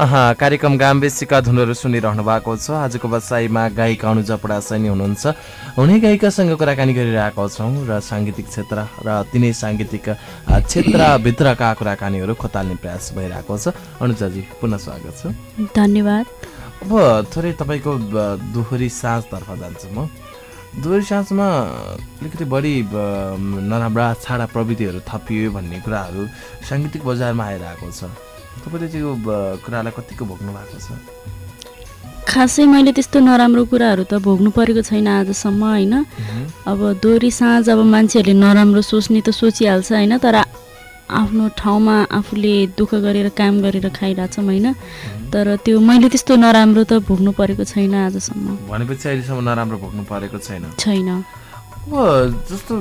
कार्यक्रम गाम्बेसीका धुनहरू सुनिरहनु भएको छ। आजको बसाइमा गायिका अनु जपडा सैनी हुनुहुन्छ। हुने गायिकासँग कुराकानी गरिरहेका छौँ र साङ्गीतिक क्षेत्र र तिनै साङ्गीतिक क्षेत्रभित्रका कुराकानीहरू खोताल्ने प्रयास भइरहेको छ। अनुजाजी पुनः स्वागत छ। धन्यवाद। अब थोरै तपाईँको दोहोरी साँझतर्फ जान्छु म। दोहोरी साँझमा अलिकति बढी नराम्रा छाडा प्रविधिहरू थपियो भन्ने कुराहरू साङ्गीतिक बजारमा आइरहेको छ। तपाईँले चाहिँ यो कुरालाई कतिको भोग्नु भएको छ? खासै मैले त्यस्तो नराम्रो कुराहरू त भोग्नु परेको छैन आजसम्म होइन? अब दोहोरी साँझ अब मान्छेहरूले नराम्रो सोच्ने त सोचिहाल्छ होइन? तर आफ्नो ठाउँमा आफूले दुःख गरेर काम गरेर खाइरहेछौँ होइन? तर त्यो मैले त्यस्तो नराम्रो त भोग्नु परेको छैन आजसम्म। भनेपछि अहिलेसम्म नराम्रो भोग्नु परेको छैन? छैन। अब जस्तो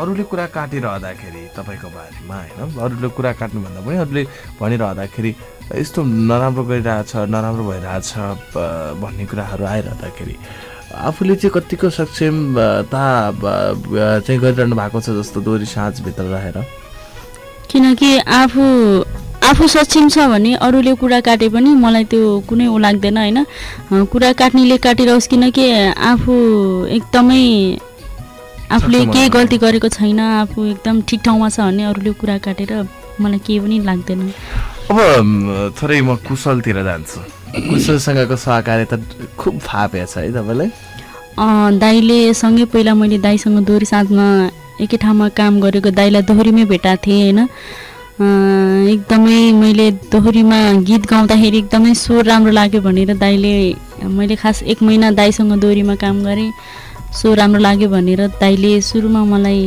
अरूले कुरा काटिरहँदाखेरि तपाईँको बारेमा होइन? अरूले कुरा काट्नुभन्दा पनि अरूले भनिरहँदाखेरि यस्तो नराम्रो गरिरहेछ नराम्रो भइरहेछ भन्ने कुराहरू आइरहँदाखेरि आफूले चाहिँ कतिको सक्षमता चाहिँ गरिरहनु भएको छ जस्तो दोहोरी साँझभित्र रहेर? किनकि आफू आफू सक्षम छ भने अरूले कुरा काटे पनि मलाई त्यो कुनै ऊ लाग्दैन होइन? कुरा काट्नेले काटिरहोस् किनकि आफू एकदमै आफूले केही गल्ती गरेको छैन आफू एकदम ठिक ठाउँमा छ भने अरूले कुरा काटेर मलाई केही पनि लाग्दैन। अब थोरै म कुशलतिर जान्छु। कुशलसँगको सहकार्यता खुब फापे छ है तपाईँलाई? दाईले सँगै पहिला मैले दाईसँग दोहोरी साथमा एकै ठाउँमा काम गरेको दाईलाई दोहोरीमै भेटाएको थिएँ होइन? एकदमै मैले दोहोरीमा गीत गाउँदाखेरि एकदमै स्वर राम्रो लाग्यो भनेर दाईले मैले खास एक महिना दाईसँग दोहोरीमा काम गरेँ। स्वर राम्रो लाग्यो भनेर दाईले सुरुमा मलाई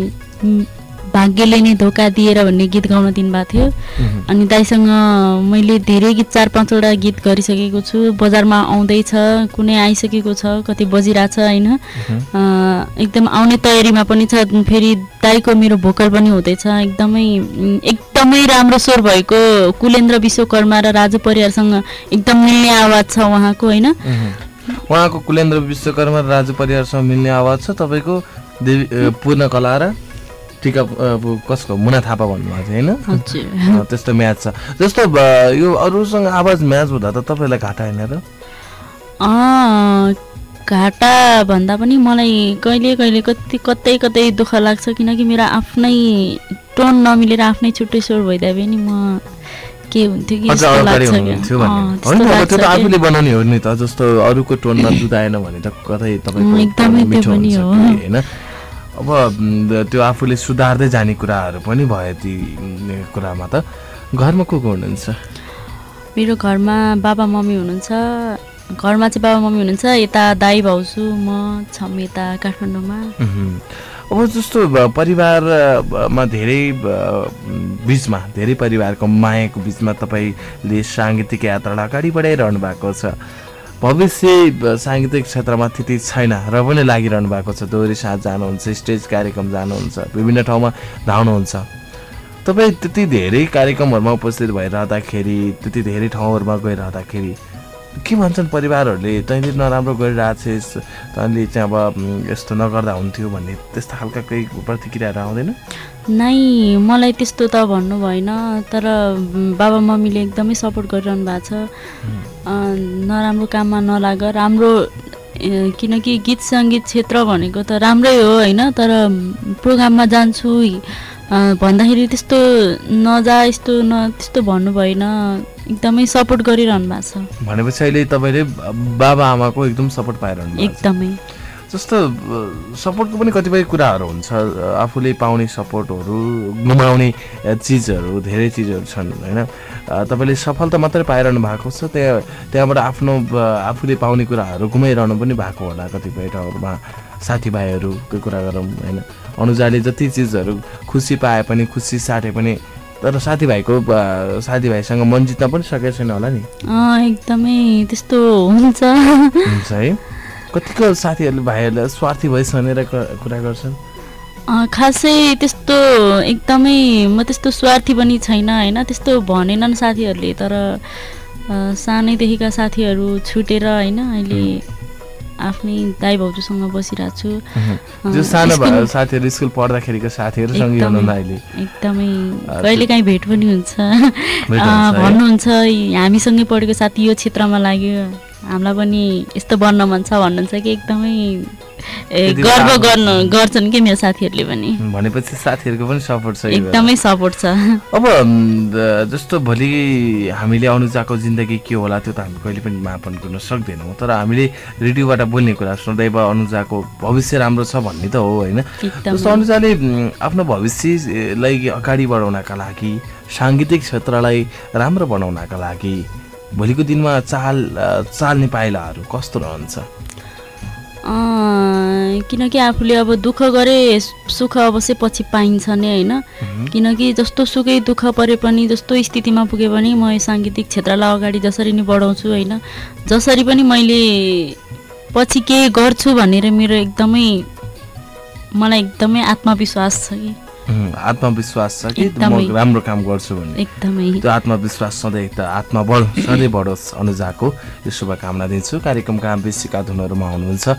भाग्यले नै धोका दिएर भन्ने गीत गाउन दिनुभएको थियो। अनि दाईसँग मैले धेरै गीत चार पाँचवटा गीत गरिसकेको छु। बजारमा आउँदैछ कुनै आइसकेको छ कति बजिरहेछ होइन? एकदम आउने तयारीमा पनि छ। फेरि दाईको मेरो भोकल पनि हुँदैछ। एकदमै एकदमै राम्रो स्वर भएको कुलेन्द्र विश्वकर्मा र राजु परिवारसँग एकदम मिल्ने आवाज छ उहाँको होइन? उहाँको कुलेन्द्र विश्वकर्मा र राजु परिवारसँग मिल्ने आवाज छ। तपाईँको देवी पूर्णकला र टिका कसको मुना थापा भन्नुभएको थियो होइन? त्यस्तो म्याच छ। जस्तो यो अरूसँग आवाज म्याच हुँदा त तपाईँलाई घाटा होइन र? घाटा भन्दा पनि मलाई कहिले कहिले कति कतै कतै दुःख लाग्छ किनकि मेरो आफ्नै टोन नमिलेर आफ्नै छुट्टै स्वर भइदियो भने म के हुन्थ्यो कि आफूले बनाउने हो नि त जस्तो अरूको भने त कतै एकदमै त्यो पनि हो। होइन? अब त्यो आफूले सुधार्दै जाने कुराहरू पनि भयो ती कुरामा त घरमा को को हुनुहुन्छ? मेरो घरमा बाबा मम्मी हुनुहुन्छ। घरमा चाहिँ बाबा मम्मी हुनुहुन्छ। यता दाई भाउजू म छम यता काठमाडौँमा। अब जस्तो परिवारमा धेरै बिचमा धेरै परिवारको मायाको बिचमा तपाईँले साङ्गीतिक यात्रालाई अगाडि बढाइरहनु भएको छ। भविष्य साङ्गीतिक क्षेत्रमा त्यति छैन र पनि लागिरहनु भएको छ। दोहोरी साथ जानुहुन्छ स्टेज कार्यक्रम जानुहुन्छ विभिन्न ठाउँमा धाउनुहुन्छ। तपाईँ त्यति धेरै कार्यक्रमहरूमा उपस्थित भइरहँदाखेरि त्यति धेरै ठाउँहरूमा गइरहँदाखेरि के भन्छन् परिवारहरूले? तैँले नराम्रो गरिरहेछस् तैँले चाहिँ अब यस्तो नगर्दा हुन्थ्यो भन्ने त्यस्तो खालका केही प्रतिक्रियाहरू आउँदैन? नै मलाई त्यस्तो त भन्नु भएन तर बाबा मम्मीले एकदमै सपोर्ट गरिरहनु भएको छ। नराम्रो काममा नलाग राम्रो किनकि गीत सङ्गीत क्षेत्र भनेको त राम्रै हो होइन? तर प्रोग्राममा जान्छु भन्दाखेरि त्यस्तो नजा यस्तो न त्यस्तो भन्नु भएन। एकदमै सपोर्ट गरिरहनु भएको छ। भनेपछि अहिले तपाईँले बाबा आमाको एकदम सपोर्ट पाइरहनु एकदमै। जस्तो सपोर्टको पनि कतिपय कुराहरू हुन्छ। आफूले पाउने सपोर्टहरू गुमाउने चिजहरू धेरै चिजहरू छन् होइन? तपाईँले सफलता मात्रै पाइरहनु भएको छ। त्यहाँ त्यहाँबाट आफ्नो आफूले पाउने कुराहरू गुमाइरहनु पनि भएको होला कतिपय ठाउँहरूमा। साथीभाइहरूको कुरा गरौँ होइन? अनुजाले जति चिजहरू खुसी पाए पनि खुसी साटे पनि तर साथीभाइको साथीभाइसँग मन जित्न पनि सकेको छैन होला नि? एकदमै त्यस्तो हुन्छ। हुन्छ है। कतिको साथीहरूले भाइहरूलाई स्वार्थी भइस भनेर कुरा गर्छन्? खासै त्यस्तो एकदमै म त्यस्तो स्वार्थी पनि छैन होइन? त्यस्तो भनेनन् साथीहरूले तर सानैदेखिका साथीहरू छुटेर होइन? अहिले आफ्नै दाई भाउजूसँग बसिरहेको छु। साथीहरू स्कुल पढ्दाखेरिको साथीहरूसँगै एकदमै हुनुहुन्न अहिले। एकदमै कहिलेकाहीँ भेट पनि हुन्छ? भन्नुहुन्छ "यी हामीसँगै पढेको साथी यो क्षेत्रमा लाग्यो। हामीलाई पनि यस्तो बन्न मन छ भन्नुहुन्छ कि एकदमै गर्व। गर्नु गर्छन् कि मेरो साथीहरूले पनि भनेपछि साथीहरूको पनि सपोर्ट छ। एकदमै सपोर्ट छ अब जस्तो भोलि हामीले अनुजाको जिन्दगी के होला त्यो त हामी कहिले पनि मापन गर्न सक्दैनौँ तर हामीले रेडियोबाट बोल्ने कुरा सदैव अनुजाको भविष्य राम्रो छ भन्ने त हो होइन जस्तो अनुजाले आफ्नो भविष्यलाई अगाडि बढाउनका लागि साङ्गीतिक क्षेत्रलाई राम्रो बनाउनका लागि भोलिको दिनमा चाल चाल्ने पाइलाहरू कस्तो रहन्छ? किनकि आफूले अब दुःख गरे सुख अवश्य पछि पाइन्छ नै होइन? किनकि जस्तो सुकै दुःख परे पनि जस्तो स्थितिमा पुगे पनि म यो साङ्गीतिक क्षेत्रलाई अगाडि जसरी नै बढाउँछु होइन? जसरी पनि मैले पछि केही गर्छु भनेर मेरो एकदमै मलाई एकदमै आत्मविश्वास छ कि? आत्मविश्वास छ कि म। राम्रो काम गर्छु भन्ने? एकदमै। त्यो आत्मविश्वास सधैँ त आत्मबल सधैँ बढोस् अनुजाको। यो शुभकामना दिन्छु। कार्यक्रमका बेसीका धुनहरूमा हुनुहुन्छ।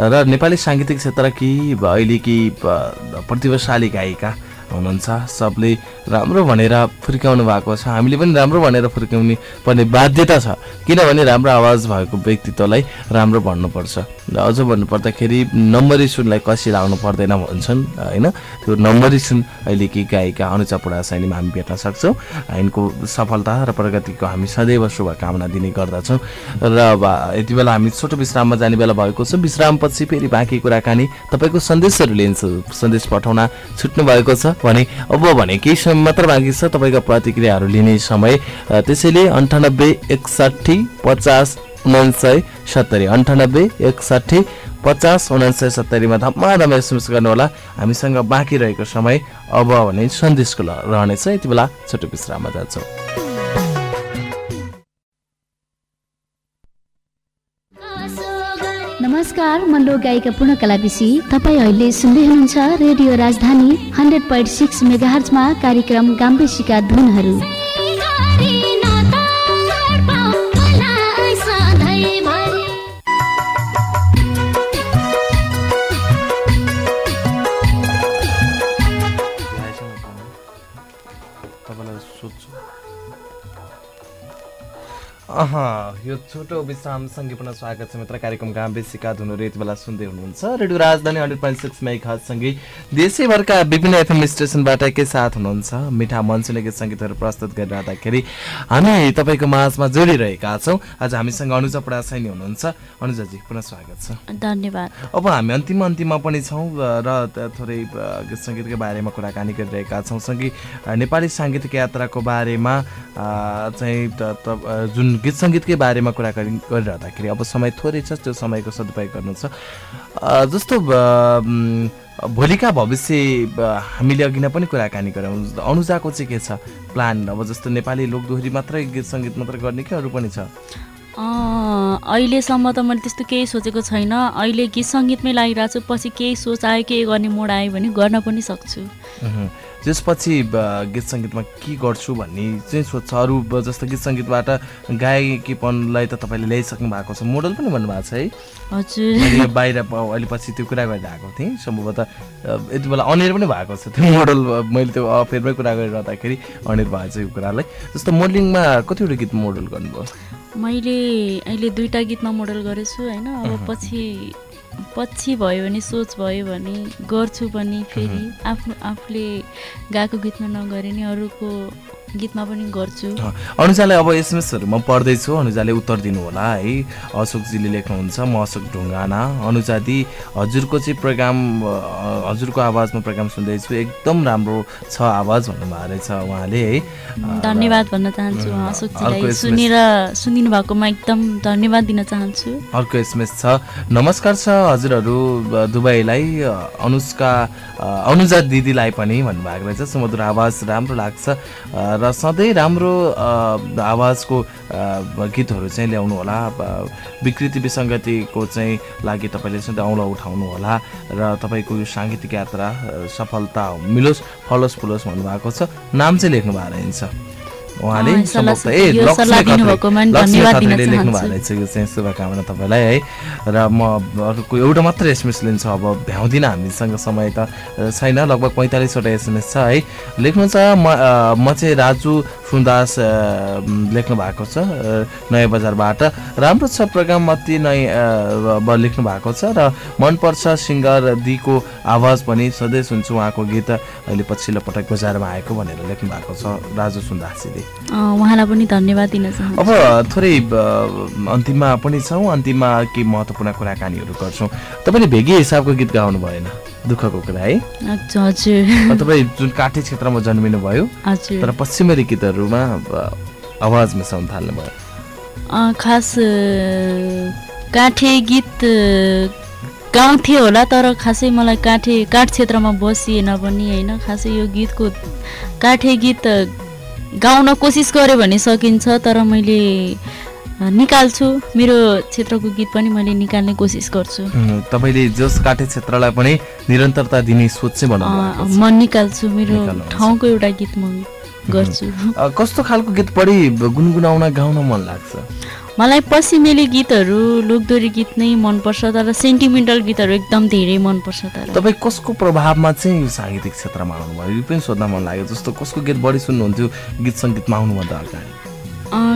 र नेपाली साङ्गीतिक क्षेत्रकी अहिलेकी प- प्रतिभाशाली गायिका हुनुहुन्छ। सबले राम्रो भनेर फुर्काउनु भएको छ। हामीले पनि राम्रो भनेर फुर्काउने पर्ने बाध्यता छ। किनभने राम्रो आवाज भएको व्यक्तित्वलाई राम्रो भन्नुपर्छ। र अझ भन्नुपर्दाखेरि नम्बरी सुनलाई कसी लाउनु पर्दैन भन्छन् होइन? त्यो नम्बरी सुन अहिलेकी गायिका अनुजा पुडासाइनीमा हामी भेट्न सक्छौँ। यिनको सफलता र प्रगतिको हामी सदैव शुभकामना दिने गर्दछौँ। र यति बेला हामी छोटो विश्राममा जाने बेला भएको छ। विश्रामपछि फेरि बाँकी कुराकानी तपाईँको सन्देशहरू लिन्छु। सन्देश पठाउन छुट्नु भएको छ। भने अब भने केही समय मात्र बाँकी छ तपाईँको प्रतिक्रियाहरू लिने समय। त्यसैले अन्ठानब्बे एकसाठी पचास उनान्सय सत्तरी। अन्ठानब्बे एकसाठी पचास उनान्सय सत्तरीमा धम्माधम एसएमएस गर्नुहोला। हामीसँग बाँकी रहेको समय अब भने सन्देशको रहनेछ। यति बेला छोटो विश्राममा जान्छौँ। नमस्कार म लोक गायिका पूर्णकला विशी तपाईँ अहिले सुन्दै हुनुहुन्छ radio Rajdhani hundred point six मेगाहर्जमा कार्यक्रम गाम्बेसीका धुनहरू। यो छोटो विश्रामसँगै पुनः स्वागत छ मित्र। कार्यक्रम गाँव बेसीका धुनहरू यति बेला सुन्दै हुनुहुन्छ radio Rajdhani hundred point six मेघासँगै देशैभरका विभिन्न एफएम स्टेसनबाट के साथ हुनुहुन्छ। मिठा मनसुने गीत सङ्गीतहरू प्रस्तुत गरिरहँदाखेरि हामी तपाईँको माझमा जोडिरहेका छौँ। आज हामीसँग अनुजा पडासाइनी हुनुहुन्छ। अनुजाजी पुनः स्वागत छ। धन्यवाद। अब हामी अन्तिम अन्तिममा पनि छौँ र थोरै गीत सङ्गीतको बारेमा कुराकानी गरिरहेका छौँ। सँगै नेपाली साङ्गीतिक यात्राको बारेमा चाहिँ जुन गीत सङ्गीतकै बारेमा कुराकानी गरिरहँदाखेरि अब समय थोरै छ त्यो समयको सदुपयोग गर्नु छ। जस्तो भोलिका भविष्य हामीले अघि नै पनि कुराकानी गऱ्यौँ। अनुजाको चाहिँ के छ प्लान? अब जस्तो नेपाली लोकदोहोरी मात्रै गीत सङ्गीत मात्रै गर्ने कि अरू पनि छ? अहिलेसम्म त मैले त्यस्तो केही सोचेको छैन। अहिले गीत सङ्गीतमै लागिरहेको छु पछि केही सोच आयो केही गर्ने मोड आयो भने गर्न पनि सक्छु। त्यसपछि गीत सङ्गीतमा के गर्छु भन्ने चाहिँ सोध्छ अरू जस्तो गीत सङ्गीतबाट गायकीपनलाई त तपाईँले ल्याइसक्नु भएको छ मोडल पनि भन्नुभएको छ है। हजुर। बाहिर अहिले पछि त्यो कुरा गरेर आएको थिएँ सम्भवतः यति बेला अनिर पनि भएको छ त्यो मोडल मैले त्यो अफेरमै कुरा गरिरहँदाखेरि अनिर भएको छ यो कुरालाई। जस्तो मोडलिङमा कतिवटा गीत मोडल गर्नुभयो? मैले अहिले दुईवटा गीतमा मोडल गरेछु होइन। अब पछि पछि भयो भने सोच भयो भने गर्छु पनि फेरि आफ्नो आफूले गाएको गीतमा नगरे नि अरूको गीतमा पनि गर्छु। अनुजालाई अब एसएमएसहरू म पढ्दैछु। अनुजाले उत्तर दिनु होला है। अशोकजीले लेख्नुहुन्छ म अशोक ढुङ्गाना। अनुजा दि हजुरको चाहिँ प्रोग्राम हजुरको आवाजमा प्रोग्राम सुन्दैछु। एकदम राम्रो छ आवाज भन्नुभएको रहेछ उहाँले है। धन्यवाद भन्न चाहन्छु। अशोकजीलाई सुनेर सुनिदिनु भएकोमा एकदम धन्यवाद दिन चाहन्छु। अर्को एसएमएस छ। नमस्कार छ हजुरहरू अ, अनुष्का अनुजा दिदीलाई पनि भन्नुभएको रहेछ। सुमधुर आवाज राम्रो लाग्छ। अ, र सधैँ राम्रो आवाजको गीतहरू चाहिँ ल्याउनु होला। अ, विकृति विसङ्गतिको चाहिँ लागि तपाईँले सधैँ औँला उठाउनु होला र तपाईँको यो साङ्गीतिक यात्रा सफलता मिलोस् फलोस् फुलोस् भन्नुभएको छ। नाम चाहिँ लेख्नु भएको रहन्छ। उहाँले लेख्नु। भएको रहेछ यो चाहिँ शुभकामना तपाईँलाई है। र म अर्को एउटा मात्रै एसएमएस लिन्छु अब भ्याउँदिनँ हामीसँग समय त छैन लगभग पैँतालिसवटा एसएमएस छ है। लेख्नुहुन्छ म अ, म चाहिँ राजु सुन्दास म, लेख्नु भएको छ नयाँ बजारबाट। राम्रो छ प्रोग्राम अति नै लेख्नु भएको छ र मनपर्छ सिङ्गर दिको आवाज पनि सधैँ सुन्छु उहाँको गीत। अहिले पछिल्लो पटक बजारमा आएको भनेर लेख्नु भएको छ राजु सुन्दासजीले उहाँलाई पनि धन्यवाद दिन चाहन्छु। अब थोरै अन्तिममा पनि छौँ अन्तिममा केही महत्त्वपूर्ण कुराकानीहरू गर्छौँ। तपाईँले भेगी हिसाबको गीत गाउनु भएन दुःखको कुरा है? हजुर। तपाईँ जुन काठे क्षेत्रमा जन्मिनु भयो तर पश्चिमेली गीतहरूमा अ, आवाज मिसाउन थाल्नुभयो। खास काठे गीत गाउँथे होला तर खासै मलाई काठे काठ क्षेत्रमा बसिएन पनि होइन? खासै यो गीतको काठे गीत गाउन कोसिस गरेँ भने सकिन्छ तर मैले निकाल्छु। मेरो क्षेत्रको गीत पनि मैले निकाल्ने कोसिस गर्छु। तपाईँले जस काठे क्षेत्रलाई पनि निरन्तरता दिने सोच चाहिँ बनाउनु। म निकाल्छु। मेरो। ठाउँको एउटा गीत म गर्छु। कस्तो खालको गीत बढी गुनगुनाउन गाउन मन लाग्छ? मलाई पश्चिमेली गीतहरू लोकदोरी गीत नै मनपर्छ तर सेन्टिमेन्टल गीतहरू एकदम धेरै मनपर्छ तर। तपाईँ कसको प्रभावमा चाहिँ यो साङ्गीतिक क्षेत्रमा आउनुभयो? यो पनि सोध्न मन लाग्यो जस्तो कसको गीत बढी सुन्नुहुन्थ्यो गीत सङ्गीतमा आउनुभन्दा अगाडि?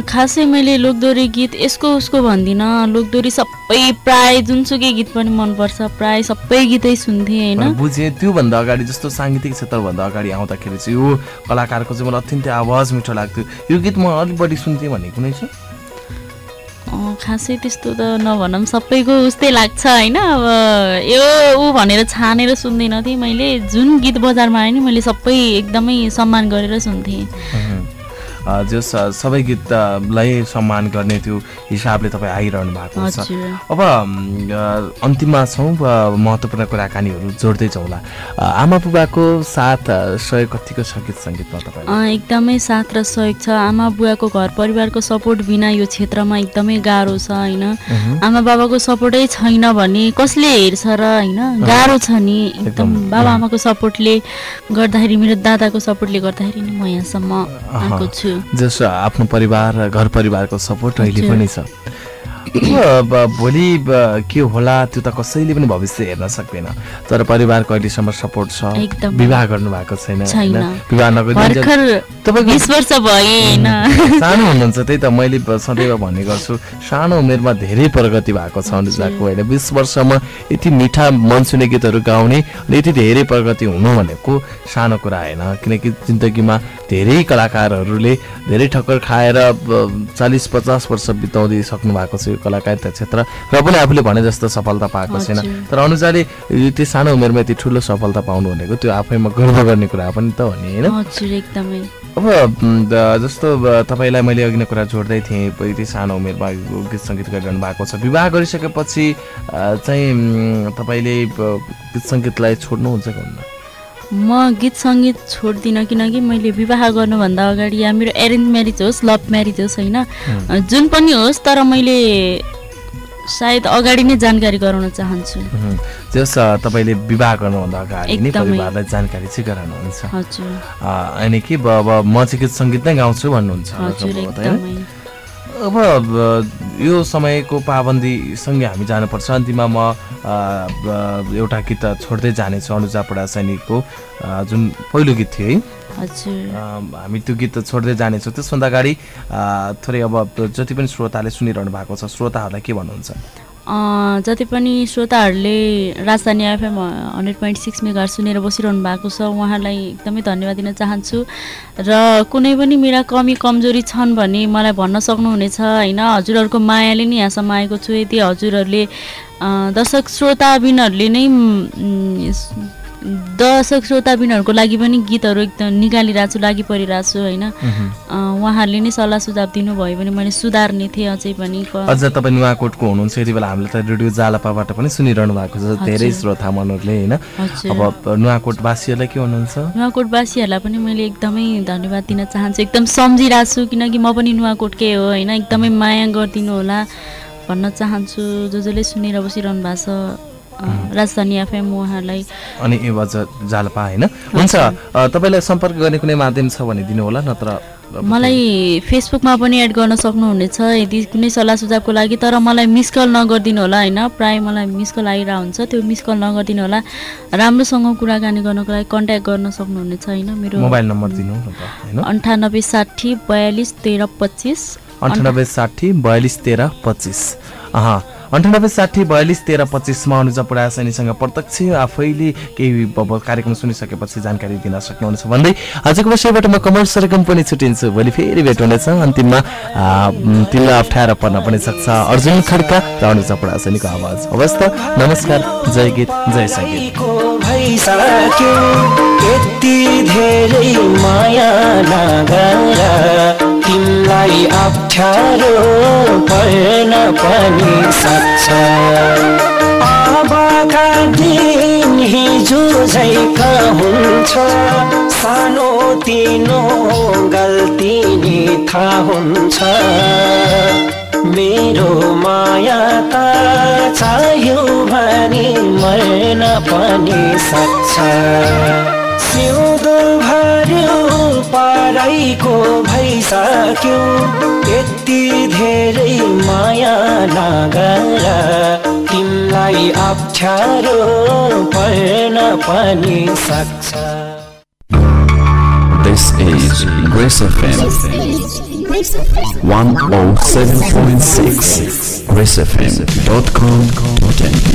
खासै मैले लोकदोरी गीत यसको उसको भन्दिनँ लोकदोरी सबै प्राय जुनसुकै गीत पनि मनपर्छ प्राय सबै गीतै सुन्थेँ होइन? बुझेँ त्योभन्दा अगाडि जस्तो साङ्गीतिक क्षेत्रभन्दा अगाडि आउँदाखेरि चाहिँ यो कलाकारको चाहिँ मलाई अत्यन्तै आवाज मिठो लाग्थ्यो। यो गीत म अलिक बढी सुन्थेँ भन्ने कुनै छ? खासै त्यस्तो त नभनौँ सबैको उस्तै लाग्छ होइन। अब यो ऊ भनेर छानेर सुन्दैन थिएँ मैले। जुन गीत बजारमा आयो नि मैले सबै एकदमै सम्मान गरेर सुन्थेँ। जस सबै गीतलाई सम्मान गर्ने त्यो हिसाबले तपाईँ आइरहनु भएको छ। अब अन्तिममा छौँ महत्त्वपूर्ण कुराकानीहरू जोड्दै जाउँला। आमा बुबाको साथ सहयोग कतिको छ गीत सङ्गीतमा तपाईँलाई? अँ, एकदमै साथ र सहयोग छ। आमा बुवाको घर परिवारको सपोर्ट बिना यो क्षेत्रमा एकदमै गाह्रो छ होइन। आमा बाबाको सपोर्टै छैन भने कसले हेर्छ र होइन? गाह्रो छ नि। एकदम बाबा आमाको सपोर्टले गर्दाखेरि मेरो दादाको सपोर्टले गर्दाखेरि नि म यहाँसम्म आएको छु। जस आफ्नो परिवार घर परिवारको सपोर्ट अहिले। पनि छ भोलि के होला त्यो त कसैले पनि भविष्य हेर्न सक्दैन। तर परिवारको अहिलेसम्म सपोर्ट छ। विवाह गर्नु भएको छैन? विवाह सानो हुनुहुन्छ त्यही त मैले सदैव भन्ने गर्छु। सानो उमेरमा धेरै प्रगति भएको छ अनुजाको होइन? बिस वर्षमा यति मिठा मनसुने गीतहरू गाउने अनि यति धेरै प्रगति हुनु भनेको सानो कुरा होइन। किनकि जिन्दगीमा धेरै कलाकारहरूले धेरै ठक्कर खाएर चालिस पचास वर्ष बिताउँदै सक्नु भएको छ यो कलाकारिता क्षेत्र र पनि आफूले भने जस्तो सफलता पाएको छैन। तर अनुजाले यति सानो उमेरमा यति ठुलो सफलता पाउनु भनेको त्यो आफैमा गर्व गर्ने कुरा पनि त हो नि होइन? अब जस्तो तपाईँलाई मैले अघि नै कुरा जोड्दै थिएँ यति सानो उमेरमा गीत सङ्गीत गरिरहनु भएको छ। विवाह गरिसकेपछि चाहिँ तपाईँले गीत सङ्गीतलाई छोड्नुहुन्छ कि हुन्न? म गीत सङ्गीत छोड्दिनँ किनकि मैले विवाह गर्नुभन्दा अगाडि या मेरो एरेन्ज म्यारिज होस् लभ म्यारिज होस् होइन? जुन पनि होस् तर मैले सायद अगाडि नै जानकारी गराउन चाहन्छु। जस तपाईँले विवाह गर्नुभन्दा अगाडि नै। परिवारलाई जानकारी चाहिँ गराउनुहुन्छ। अनि कि अब म चाहिँ गीत सङ्गीत नै गाउँछु भन्नुहुन्छ। अब यो समयको पाबन्दीसँगै हामी जानुपर्छ। अन्तिममा म एउटा गीत छोड्दै जानेछु अनुजा पडा सैनिकको जुन पहिलो गीत थियो है। हामी त्यो गीत छोड्दै जानेछौँ। त्यसभन्दा अगाडि थोरै अब जति पनि श्रोताले सुनिरहनु भएको छ श्रोताहरूलाई के भन्नुहुन्छ? जति पनि श्रोताहरूले Rajdhani FM hundred point six mega सुनेर बसिरहनु भएको छ उहाँलाई एकदमै धन्यवाद दिन चाहन्छु। र कुनै पनि मेरा कमी कमजोरी छन् भने मलाई भन्न सक्नुहुनेछ होइन? हजुरहरूको मायाले नै यहाँसम्म आएको छु। यदि हजुरहरूले दर्शक श्रोताबिनहरूले नै दर्शक श्रोताबिनहरूको लागि पनि गीतहरू एकदम निकालिरहेको छु लागि परिरहेको छु होइन उहाँहरूले नै सल्लाह सुझाव दिनुभयो भने मैले सुधार्ने थिएँ अझै पनि अझ तपाईँ नुवाकोटको हुनुहुन्छ यति बेला हामीले त रेडियो जालपाबाट पनि सुनिरहनु भएको छ धेरै श्रोता मनहरूले होइन अब नुवाकोटवासीहरूलाई के भन्नुहुन्छ नुवाकोटवासीहरूलाई पनि मैले एकदमै धन्यवाद दिन चाहन्छु एकदम सम्झिरहेको छु किनकि म पनि नुवाकोटकै हो होइन? एकदमै माया गरिदिनु होला भन्न चाहन्छु जो जसले सुनेर बसिरहनु भएको छ। राजधानी एफएम उहाँहरूलाई अनि जालपा होइन? हुन्छ। तपाईँलाई सम्पर्क गर्ने कुनै माध्यम छ भने दिनु होला नत्र मलाई फेसबुकमा पनि एड गर्न सक्नुहुनेछ यदि कुनै सल्लाह सुझावको लागि तर मलाई मिस कल नगरिदिनु होला होइन? प्रायः मलाई मिस कल आइरहेको हुन्छ त्यो मिस कल नगरिदिनु होला राम्रोसँग कुराकानी गर्नको लागि कन्ट्याक्ट गर्न सक्नुहुनेछ होइन? मेरो मोबाइल नम्बर दिनु अन्ठानब्बे साठी बयालिस तेह्र पच्चिस। अन्ठानब्बे साठी बयालिस तेह्र पच्चिस। अन्ठानब्बे साठी बयालिस तेह्र पच्चिसमा अनुजा पुरासनीसँग प्रत्यक्ष आफैले केही कार्यक्रम सुनिसकेपछि जानकारी दिन सक्नुहुनेछ भन्दै आजको विषयबाट म सरगम पनि छुट्टिन्छु भोलि फेरि भेट हुनेछ। अन्तिममा तिमीलाई अप्ठ्यारो पर्न पनि सक्छ। अर्जुन खड्का र अनुजा पुरासनीको आवाज। हवस् त नमस्कार जय गीत जय सङ्गीत तिमीलाई अप्ठ्यारो पर्न पनि सक्छ। अबका दिन हिजो झैका हुन्छ सानो तिनो गल्ती नि थाहा हुन्छ। मेरो माया त चाहियो भने मर्न पनि सक्छ। सिउँदो भर्यो पराइको भइसक्यो। यति धेरै माया नगर तिमीलाई अप्ठ्यारो पर्न पनि सक्छ। This is Grace FM 107.6 gracefm.com.mp